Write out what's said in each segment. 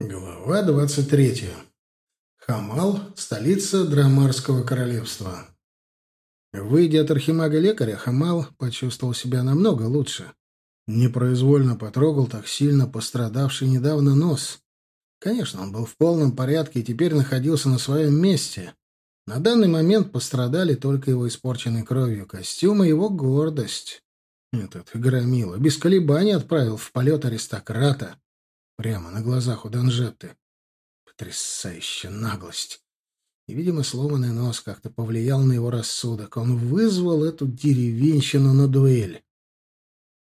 Глава двадцать третья. Хамал — столица Драмарского королевства. Выйдя от архимага-лекаря, Хамал почувствовал себя намного лучше. Непроизвольно потрогал так сильно пострадавший недавно нос. Конечно, он был в полном порядке и теперь находился на своем месте. На данный момент пострадали только его испорченной кровью костюм и его гордость. Этот громила без колебаний отправил в полет аристократа, Прямо на глазах у Данжетты. Потрясающая наглость. И, видимо, сломанный нос как-то повлиял на его рассудок. Он вызвал эту деревенщину на дуэль.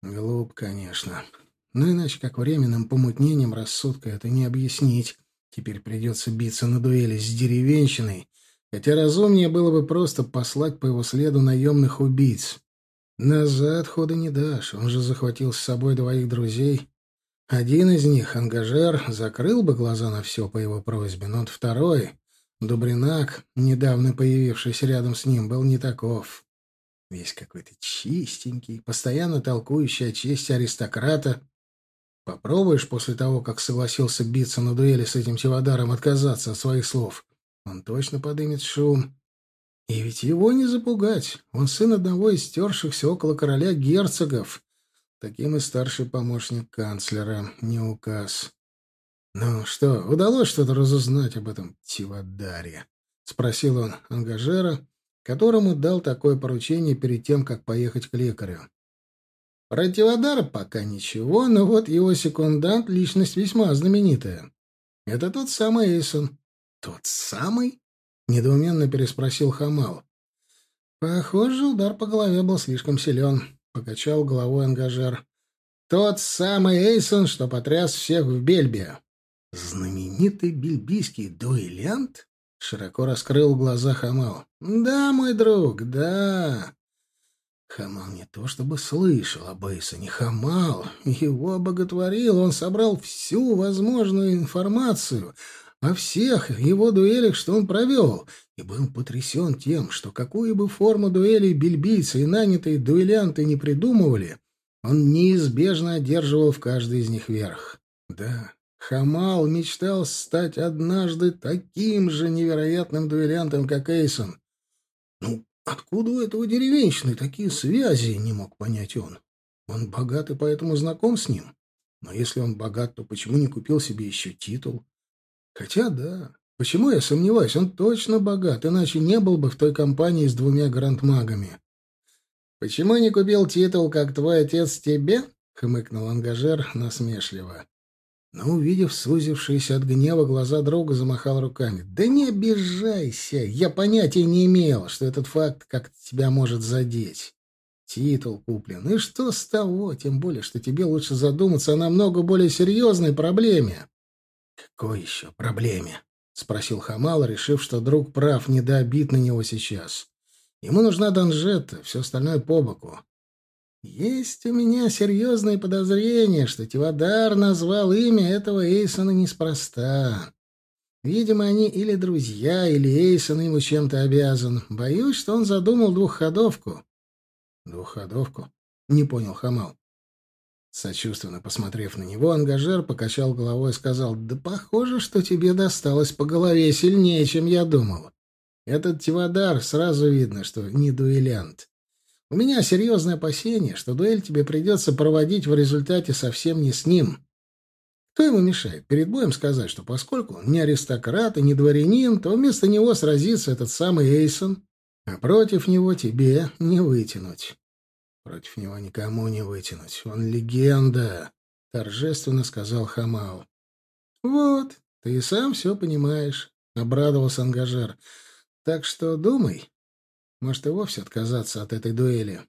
Глуп, конечно. Но иначе как временным помутнением рассудка это не объяснить. Теперь придется биться на дуэли с деревенщиной, хотя разумнее было бы просто послать по его следу наемных убийц. Назад хода не дашь, он же захватил с собой двоих друзей, один из них, ангажер, закрыл бы глаза на все по его просьбе, но второй, Дубринак, недавно появившийся рядом с ним, был не таков. Весь какой-то чистенький, постоянно толкующий о чести аристократа. Попробуешь после того, как согласился биться на дуэли с этим Тивадаром, отказаться от своих слов. Он точно подымет шум. И ведь его не запугать. Он сын одного из стершихся около короля герцогов. Таким и старший помощник канцлера, не указ. «Ну что, удалось что-то разузнать об этом Тивадаре?» — спросил он ангажера, которому дал такое поручение перед тем, как поехать к лекарю. Про Тивадара пока ничего, но вот его секундант — личность весьма знаменитая. Это тот самый Эйсон. «Тот самый?» — недоуменно переспросил Хамал. Похоже, удар по голове был слишком силен. — покачал головой ангажер. «Тот самый Эйсон, что потряс всех в Бельбе». «Знаменитый бельбийский дуэлянт?» — широко раскрыл глаза Хамал. «Да, мой друг, да». Хамал не то чтобы слышал об Эйсоне. Хамал его боготворил. Он собрал всю возможную информацию о всех его дуэлях, что он провел, и был потрясен тем, что какую бы форму дуэлей бельбийцы и нанятые дуэлянты не придумывали, он неизбежно одерживал в каждой из них верх. Да, Хамал мечтал стать однажды таким же невероятным дуэлянтом, как Эйсон. Ну, откуда у этого деревенщины такие связи, не мог понять он. Он богат и поэтому знаком с ним. Но если он богат, то почему не купил себе еще титул? Хотя да, Почему я сомневаюсь? Он точно богат, иначе не был бы в той компании с двумя грандмагами. «Почему не купил титул, как твой отец тебе?» — хмыкнул ангажер насмешливо. Но, увидев сузившиеся от гнева глаза друга, замахал руками. «Да не обижайся! Я понятия не имел, что этот факт как-то тебя может задеть. Титул куплен. И что с того? Тем более, что тебе лучше задуматься о намного более серьезной проблеме». «Какой еще проблеме?» — спросил Хамал, решив, что друг прав, не до обид на него сейчас. Ему нужна Данжетта, все остальное по боку. Есть у меня серьезные подозрения, что Тивадар назвал имя этого Эйсона неспроста. Видимо, они или друзья, или Эйсон ему чем-то обязан. Боюсь, что он задумал двухходовку. Двухходовку? Не понял Хамал. Сочувственно посмотрев на него, ангажер покачал головой и сказал, «Да похоже, что тебе досталось по голове сильнее, чем я думал. Этот Тивадар сразу видно, что не дуэлянт. У меня серьезное опасение, что дуэль тебе придется проводить в результате совсем не с ним. Кто ему мешает перед боем сказать, что поскольку он не аристократ и не дворянин, то вместо него сразится этот самый Эйсон, а против него тебе не вытянуть?» Против него никому не вытянуть. Он легенда, — торжественно сказал Хамау. — Вот, ты и сам все понимаешь, — обрадовался ангажер. — Так что думай. Может, и вовсе отказаться от этой дуэли.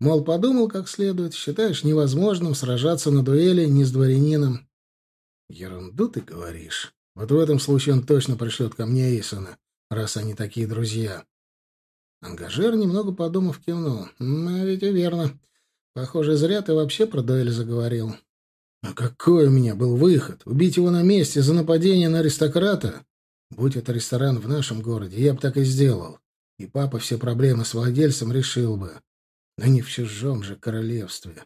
Мол, подумал как следует, считаешь невозможным сражаться на дуэли не с дворянином. — Ерунду ты говоришь. Вот в этом случае он точно пришлет ко мне Эйсона, раз они такие друзья. Ангажер, немного подумав, кивнул. «А ведь и верно. Похоже, зря ты вообще про дуэль заговорил». «А какой у меня был выход? Убить его на месте за нападение на аристократа? Будь это ресторан в нашем городе, я бы так и сделал. И папа все проблемы с владельцем решил бы. Но не в чужом же королевстве».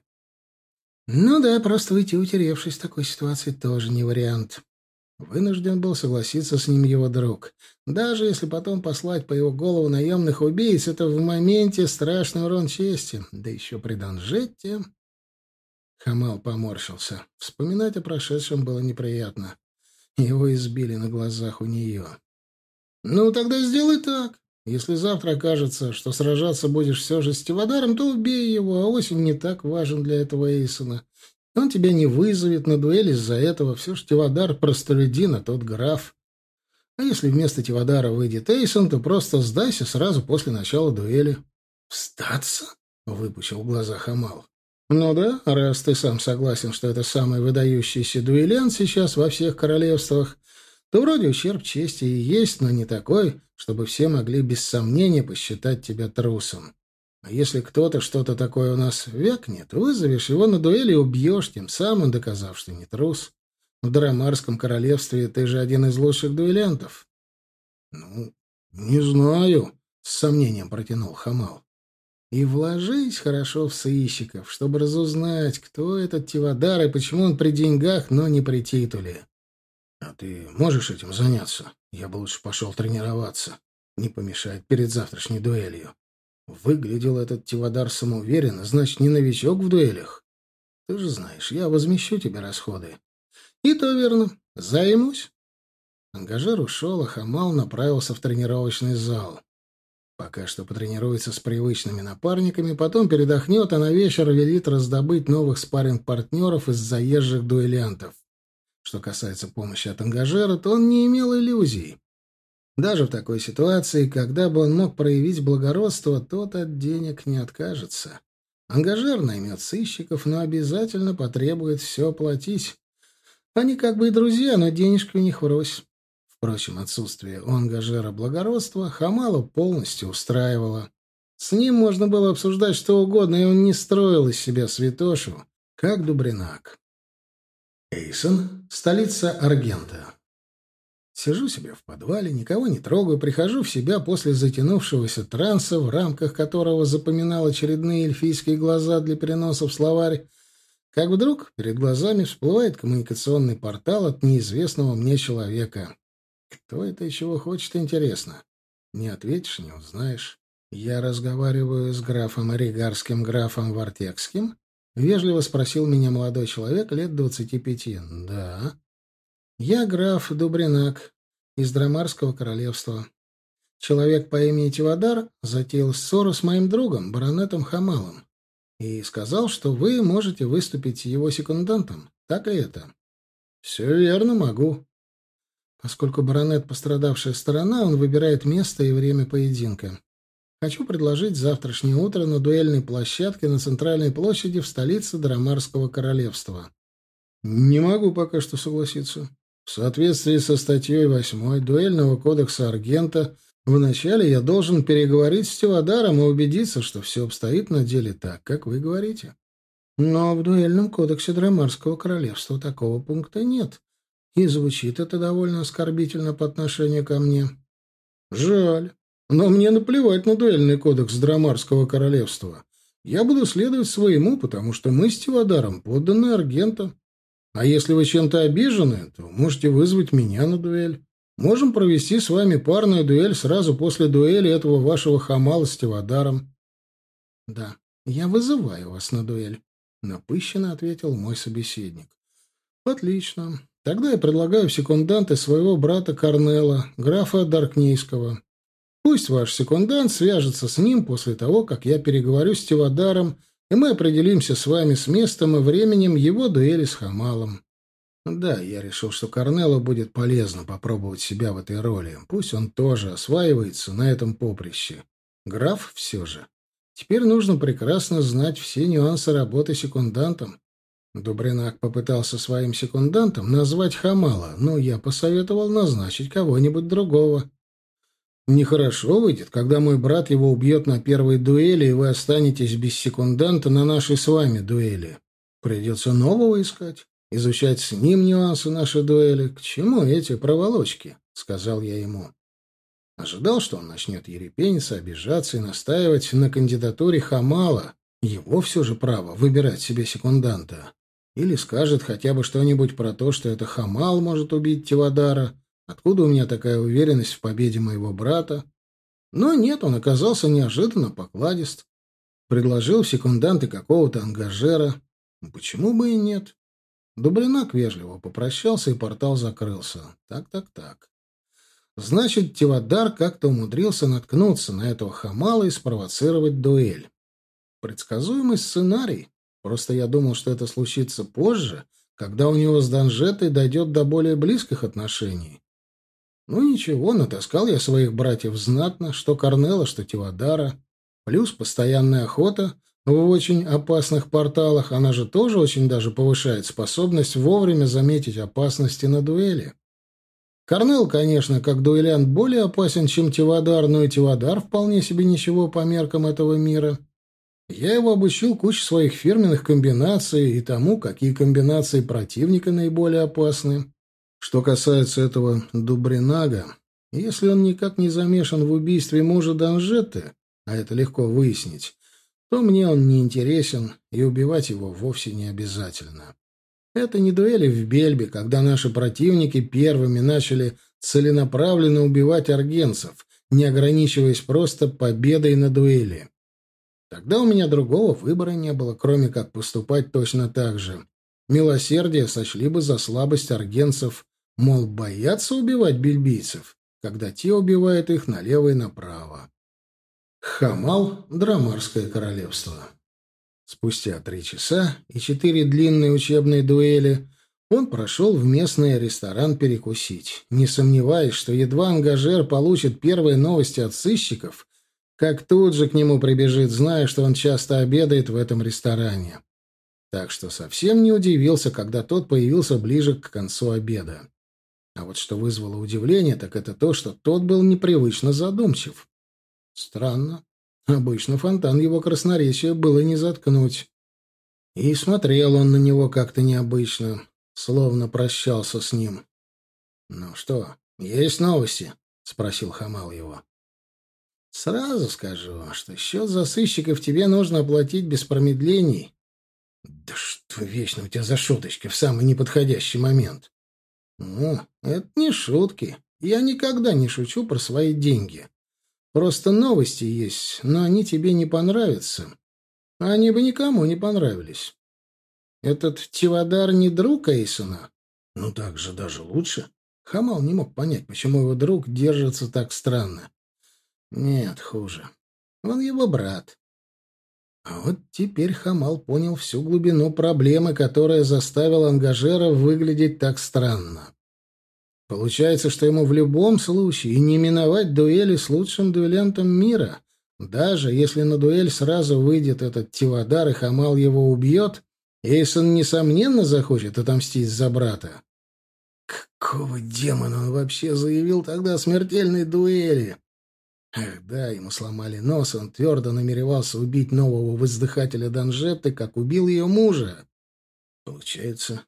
«Ну да, просто выйти утеревшись в такой ситуации тоже не вариант». Вынужден был согласиться с ним его друг. Даже если потом послать по его голову наемных убийц, это в моменте страшный урон чести. Да еще при Донжетте... Хамал поморщился. Вспоминать о прошедшем было неприятно. Его избили на глазах у нее. «Ну, тогда сделай так. Если завтра окажется, что сражаться будешь все же с Тивадаром, то убей его, а осень не так важен для этого Эйсона. Он тебя не вызовет на дуэль из-за этого. Все ж Тивадар простолюдин, а тот граф. А если вместо Тивадара выйдет Эйсон, то просто сдайся сразу после начала дуэли. «Встаться?» — выпучил глаза Хамал. «Ну да, раз ты сам согласен, что это самый выдающийся дуэлянт сейчас во всех королевствах, то вроде ущерб чести и есть, но не такой, чтобы все могли без сомнения посчитать тебя трусом. А если кто-то что-то такое у нас вякнет, вызовешь его на дуэли и убьешь, тем самым доказав, что не трус. В Драмарском королевстве ты же один из лучших дуэлянтов. — Ну, не знаю, — с сомнением протянул Хамал. — И вложись хорошо в сыщиков, чтобы разузнать, кто этот Тивадар и почему он при деньгах, но не при титуле. А ты можешь этим заняться? Я бы лучше пошел тренироваться. Не помешает перед завтрашней дуэлью. Выглядел этот Тивадар самоуверенно, значит, не новичок в дуэлях. Ты же знаешь, я возмещу тебе расходы. И то верно. Займусь. Ангажер ушел, а Хамал направился в тренировочный зал. Пока что потренируется с привычными напарниками, потом передохнет, а на вечер велит раздобыть новых спарринг-партнеров из заезжих дуэлянтов. Что касается помощи от ангажера, то он не имел иллюзий. Даже в такой ситуации, когда бы он мог проявить благородство, тот от денег не откажется. Ангажер наймет сыщиков, но обязательно потребует все оплатить. Они как бы и друзья, но денежки у них врозь. Впрочем, отсутствие у ангажера благородства Хамалу полностью устраивало. С ним можно было обсуждать что угодно, и он не строил из себя святошу, как Дубринак. Эйсон, столица Аргента. Сижу себе в подвале, никого не трогаю, прихожу в себя после затянувшегося транса, в рамках которого запоминал очередные эльфийские глаза для переноса в словарь, как вдруг перед глазами всплывает коммуникационный портал от неизвестного мне человека. Кто это и чего хочет, интересно. Не ответишь, не узнаешь. Я разговариваю с графом Оригарским графом Вартекским, Вежливо спросил меня молодой человек лет двадцати пяти. «Да». «Я граф Дубринак из Драмарского королевства. Человек по имени Тивадар затеял ссору с моим другом, баронетом Хамалом, и сказал, что вы можете выступить его секундантом. Так ли это?» «Все верно, могу». Поскольку баронет пострадавшая сторона, он выбирает место и время поединка. Хочу предложить завтрашнее утро на дуэльной площадке на центральной площади в столице Драмарского королевства. Не могу пока что согласиться. В соответствии со статьей 8 дуэльного кодекса Аргента вначале я должен переговорить с Тевадаром и убедиться, что все обстоит на деле так, как вы говорите. Но в дуэльном кодексе Драмарского королевства такого пункта нет. И звучит это довольно оскорбительно по отношению ко мне. Жаль. Но мне наплевать на дуэльный кодекс Драмарского королевства. Я буду следовать своему, потому что мы с Тивадаром подданы Аргента. А если вы чем-то обижены, то можете вызвать меня на дуэль. Можем провести с вами парную дуэль сразу после дуэли этого вашего хамала с Тивадаром. — Да, я вызываю вас на дуэль, — напыщенно ответил мой собеседник. — Отлично. Тогда я предлагаю в секунданты своего брата Корнела, графа Даркнейского. Пусть ваш секундант свяжется с ним после того, как я переговорю с Тивадаром, и мы определимся с вами с местом и временем его дуэли с Хамалом. Да, я решил, что Корнелло будет полезно попробовать себя в этой роли. Пусть он тоже осваивается на этом поприще. Граф все же. Теперь нужно прекрасно знать все нюансы работы секундантом. Дубринак попытался своим секундантом назвать Хамала, но я посоветовал назначить кого-нибудь другого. Нехорошо выйдет, когда мой брат его убьет на первой дуэли, и вы останетесь без секунданта на нашей с вами дуэли. Придется нового искать, изучать с ним нюансы нашей дуэли. К чему эти проволочки? — сказал я ему. Ожидал, что он начнет ерепениться, обижаться и настаивать на кандидатуре Хамала. Его все же право выбирать себе секунданта. Или скажет хотя бы что-нибудь про то, что это Хамал может убить Тивадара. Откуда у меня такая уверенность в победе моего брата? Но нет, он оказался неожиданно покладист. Предложил в секунданты какого-то ангажера. Почему бы и нет? Дубринак вежливо попрощался, и портал закрылся. Так-так-так. Значит, Тивадар как-то умудрился наткнуться на этого хамала и спровоцировать дуэль. Предсказуемый сценарий. Просто я думал, что это случится позже, когда у него с Данжетой дойдет до более близких отношений. Ну ничего, натаскал я своих братьев знатно, что Корнела, что Тивадара. Плюс постоянная охота в очень опасных порталах, она же тоже очень даже повышает способность вовремя заметить опасности на дуэли. Корнел, конечно, как дуэлянт более опасен, чем Тивадар, но и Тивадар вполне себе ничего по меркам этого мира. Я его обучил куче своих фирменных комбинаций и тому, какие комбинации противника наиболее опасны. Что касается этого Дубринага, если он никак не замешан в убийстве мужа Данжетты, а это легко выяснить, то мне он не интересен, и убивать его вовсе не обязательно. Это не дуэли в Бельбе, когда наши противники первыми начали целенаправленно убивать аргенцев, не ограничиваясь просто победой на дуэли. Тогда у меня другого выбора не было, кроме как поступать точно так же. Милосердие сочли бы за слабость аргенцев, мол, боятся убивать бельбийцев, когда те убивают их налево и направо. Хамал, Драмарское королевство. Спустя три часа и четыре длинные учебные дуэли он прошел в местный ресторан перекусить, не сомневаясь, что едва ангажер получит первые новости от сыщиков, как тут же к нему прибежит, зная, что он часто обедает в этом ресторане. Так что совсем не удивился, когда тот появился ближе к концу обеда. А вот что вызвало удивление, так это то, что тот был непривычно задумчив. Странно. Обычно фонтан его красноречия было не заткнуть. И смотрел он на него как-то необычно, словно прощался с ним. — Ну что, есть новости? — спросил Хамал его. — Сразу скажу, что счет за сыщиков тебе нужно оплатить без промедлений. — Да что вечно у тебя за шуточки в самый неподходящий момент? — Ну, это не шутки. Я никогда не шучу про свои деньги. Просто новости есть, но они тебе не понравятся. Они бы никому не понравились. Этот Тивадар не друг Эйсона? Ну так же даже лучше. Хамал не мог понять, почему его друг держится так странно. Нет, хуже. Он его брат. А вот теперь Хамал понял всю глубину проблемы, которая заставила ангажера выглядеть так странно. Получается, что ему в любом случае не миновать дуэли с лучшим дуэлянтом мира. Даже если на дуэль сразу выйдет этот Тивадар и Хамал его убьет, Эйсон, несомненно, захочет отомстить за брата. Какого демона он вообще заявил тогда о смертельной дуэли? Ах да, ему сломали нос, он твердо намеревался убить нового воздыхателя Данжетты, как убил ее мужа. Получается,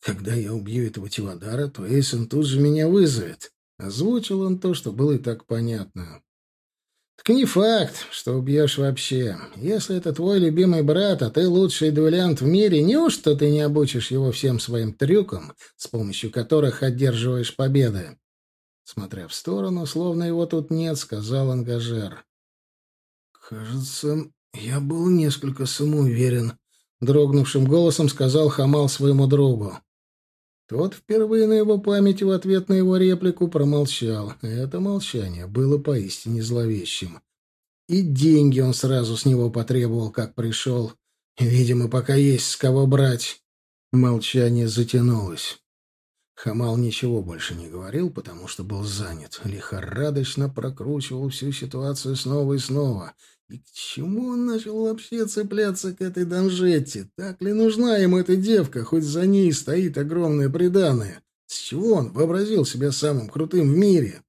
когда я убью этого Тивадара, то Эйсон тут же меня вызовет. Озвучил он то, что было и так понятно. Так не факт, что убьешь вообще. Если это твой любимый брат, а ты лучший дуэлянт в мире, неужто ты не обучишь его всем своим трюкам, с помощью которых одерживаешь победы? Смотря в сторону, словно его тут нет, сказал ангажер. Кажется, я был несколько самоуверен, дрогнувшим голосом сказал Хамал своему другу. Тот впервые на его памяти в ответ на его реплику промолчал. Это молчание было поистине зловещим. И деньги он сразу с него потребовал, как пришел. Видимо, пока есть с кого брать. Молчание затянулось. Хамал ничего больше не говорил, потому что был занят. Лихорадочно прокручивал всю ситуацию снова и снова. И к чему он начал вообще цепляться к этой Данжетте? Так ли нужна ему эта девка, хоть за ней стоит огромное преданное? С чего он вообразил себя самым крутым в мире?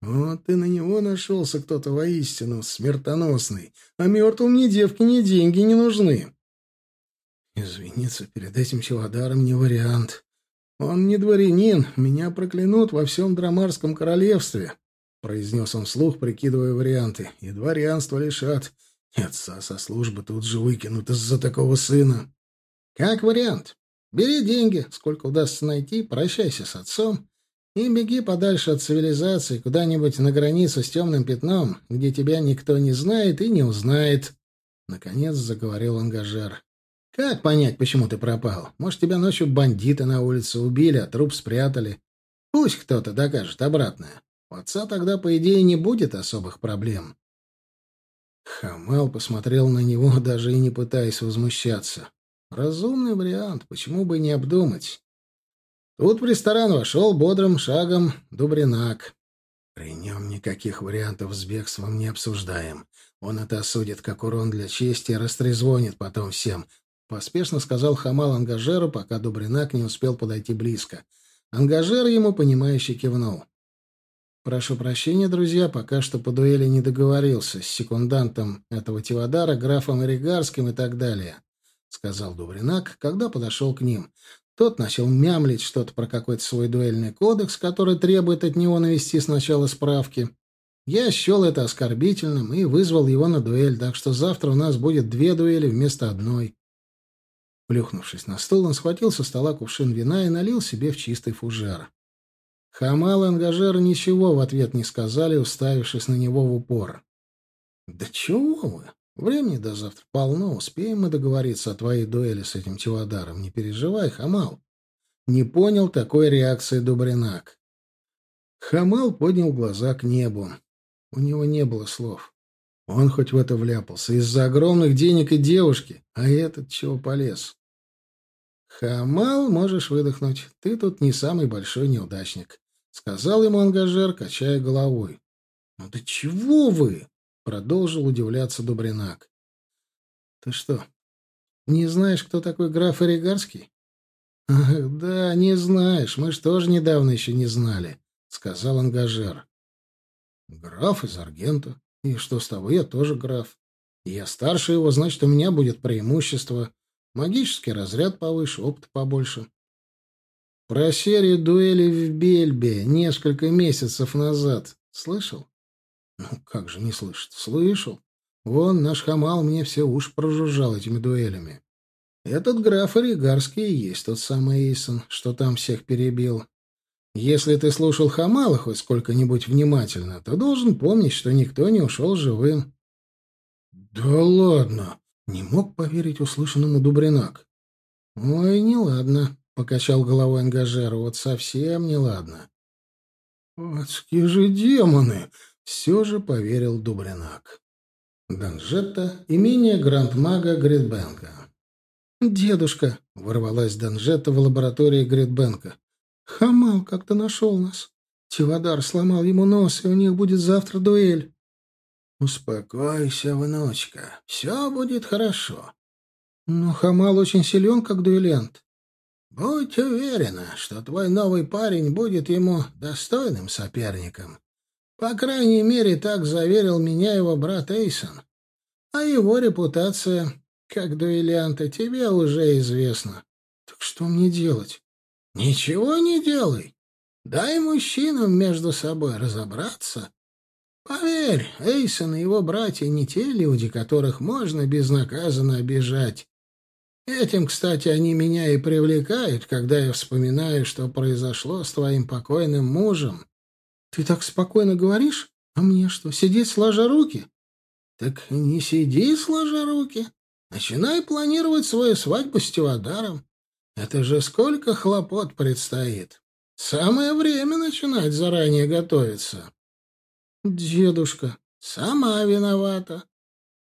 Вот и на него нашелся кто-то воистину смертоносный. А мертвым ни девки, ни деньги не нужны. Извиниться перед этим Челодаром не вариант. Он не дворянин, меня проклянут во всем Драмарском королевстве произнес он вслух, прикидывая варианты. И дворянство лишат. И отца со службы тут же выкинут из-за такого сына. Как вариант? Бери деньги, сколько удастся найти, прощайся с отцом и беги подальше от цивилизации, куда-нибудь на границу с темным пятном, где тебя никто не знает и не узнает. Наконец заговорил ангажер. Как понять, почему ты пропал? Может, тебя ночью бандиты на улице убили, а труп спрятали? Пусть кто-то докажет обратное. У отца тогда, по идее, не будет особых проблем. Хамал посмотрел на него, даже и не пытаясь возмущаться. Разумный вариант, почему бы не обдумать? Тут в ресторан вошел бодрым шагом Дубринак. При нем никаких вариантов с бегством не обсуждаем. Он это осудит как урон для чести и растрезвонит потом всем. Поспешно сказал Хамал Ангажеру, пока Дубринак не успел подойти близко. Ангажер ему, понимающе кивнул. «Прошу прощения, друзья, пока что по дуэли не договорился с секундантом этого Тивадара, графом Иригарским и так далее», — сказал Дубринак, когда подошел к ним. Тот начал мямлить что-то про какой-то свой дуэльный кодекс, который требует от него навести сначала справки. Я счел это оскорбительным и вызвал его на дуэль, так что завтра у нас будет две дуэли вместо одной. Плюхнувшись на стол, он схватил со стола кувшин вина и налил себе в чистый фужер. Хамал и Ангажер ничего в ответ не сказали, уставившись на него в упор. «Да чего вы? Времени до завтра полно. Успеем мы договориться о твоей дуэли с этим Тивадаром. Не переживай, Хамал». Не понял такой реакции Дубринак. Хамал поднял глаза к небу. У него не было слов. Он хоть в это вляпался из-за огромных денег и девушки, а этот чего полез? Хамал, можешь выдохнуть. Ты тут не самый большой неудачник. — сказал ему ангажер, качая головой. «Ну да чего вы?» — продолжил удивляться Дубринак. «Ты что, не знаешь, кто такой граф Оригарский?» «Ах, да, не знаешь. Мы ж тоже недавно еще не знали», — сказал ангажер. «Граф из Аргента. И что с того? Я тоже граф. я старше его, значит, у меня будет преимущество. Магический разряд повыше, опыт побольше. Про серию дуэлей в Бельбе несколько месяцев назад. Слышал? Ну, как же не слышать? Слышал. Вон наш хамал мне все уши прожужжал этими дуэлями. Этот граф Оригарский и есть тот самый Эйсон, что там всех перебил. Если ты слушал Хамала хоть сколько-нибудь внимательно, то должен помнить, что никто не ушел живым. — Да ладно! — не мог поверить услышанному Дубринак. — Ой, не ладно. — покачал головой ангажер. «Вот совсем неладно». «Адские же демоны!» — все же поверил Дубринак. Данжетта — имение грандмага Гридбенка. «Дедушка!» — ворвалась Данжетта в лаборатории Гридбенка. «Хамал как-то нашел нас. Тивадар сломал ему нос, и у них будет завтра дуэль». «Успокойся, внучка. Все будет хорошо». «Но Хамал очень силен, как дуэлянт». Будь уверена, что твой новый парень будет ему достойным соперником. По крайней мере, так заверил меня его брат Эйсон. А его репутация как дуэлянта тебе уже известна. Так что мне делать? Ничего не делай. Дай мужчинам между собой разобраться. Поверь, Эйсон и его братья не те люди, которых можно безнаказанно обижать. Этим, кстати, они меня и привлекают, когда я вспоминаю, что произошло с твоим покойным мужем. Ты так спокойно говоришь? А мне что, сидеть сложа руки? Так не сиди сложа руки. Начинай планировать свою свадьбу с Тивадаром. Это же сколько хлопот предстоит. Самое время начинать заранее готовиться. Дедушка, сама виновата.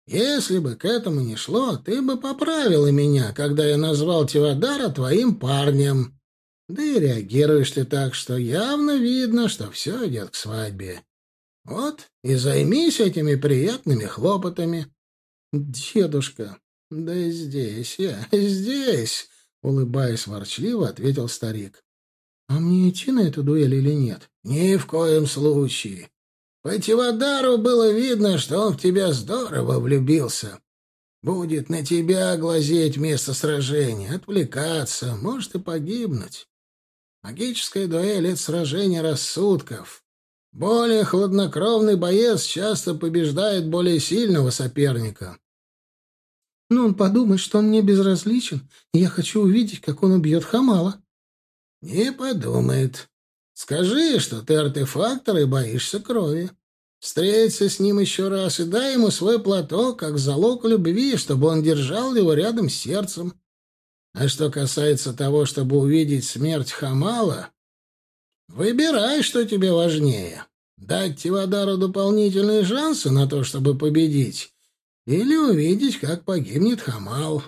Если бы к этому не шло, ты бы поправила меня, когда я назвал Тивадара твоим парнем. Да и реагируешь ты так, что явно видно, что все идет к свадьбе. Вот и займись этими приятными хлопотами. Дедушка, да здесь я, здесь, улыбаясь ворчливо, ответил старик. А мне идти на эту дуэль или нет? Ни в коем случае. По Тивадару было видно, что он в тебя здорово влюбился. Будет на тебя глазеть место сражения, отвлекаться, может и погибнуть. Магическая дуэль — это сражение рассудков. Более хладнокровный боец часто побеждает более сильного соперника. Но он подумает, что он мне безразличен, и я хочу увидеть, как он убьет Хамала». «Не подумает. Скажи, что ты артефактор и боишься крови. Встреться с ним еще раз и дай ему свой платок, как залог любви, чтобы он держал его рядом с сердцем. А что касается того, чтобы увидеть смерть Хамала, выбирай, что тебе важнее. Дать Тивадару дополнительные шансы на то, чтобы победить, или увидеть, как погибнет Хамал.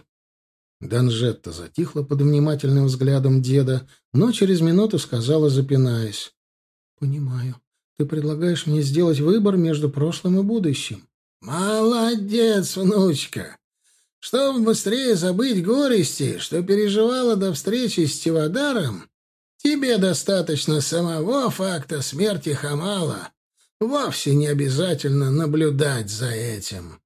Данжетта затихла под внимательным взглядом деда, но через минуту сказала, запинаясь. — Понимаю. Ты предлагаешь мне сделать выбор между прошлым и будущим. — Молодец, внучка! Чтобы быстрее забыть горести, что переживала до встречи с Тивадаром, тебе достаточно самого факта смерти Хамала. Вовсе не обязательно наблюдать за этим.